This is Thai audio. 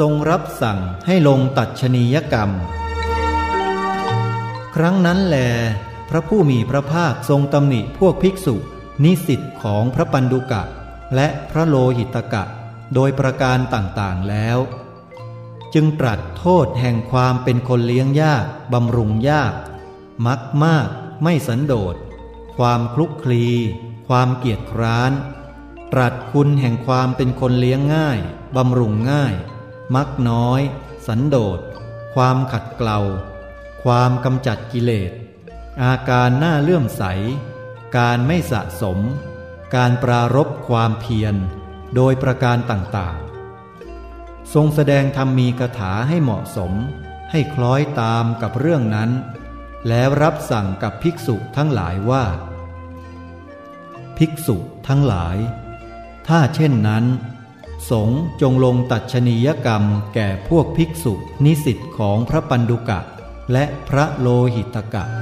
ทรงรับสั่งให้ลงตัดชนียกรรม ครั้งนั้นแล พระผู้มีพระภาคทรงตำหนิพวกภิกษุ นิสิตของพระปันดุกะ และพระโลหิตกะ โดยประการต่างๆแล้ว จึงตรัสโทษแห่งความเป็นคนเลี้ยงยากบำรุงยาก มักมาก ไม่สันโดษ ความคลุกคลี ความเกียจคร้าน ตรัสคุณแห่งความเป็นคนเลี้ยงง่ายบำรุงง่าย มักน้อย สันโดษ ความขัดเกลา ความกำจัดกิเลส อาการหน้าเลื่อมใส การไม่สะสม การปรารบความเพียร โดยประการต่างๆ ทรงแสดงธรรมมีกถาให้เหมาะสม ให้คล้อยตามกับเรื่องนั้น แล้วรับสั่งกับภิกษุทั้งหลายว่า ภิกษุทั้งหลาย ถ้าเช่นนั้น สงฆ์จงลงตัดชนียกรรมแก่พวกภิกษุ นิสิตของพระปันดุกะ และพระโลหิตกะ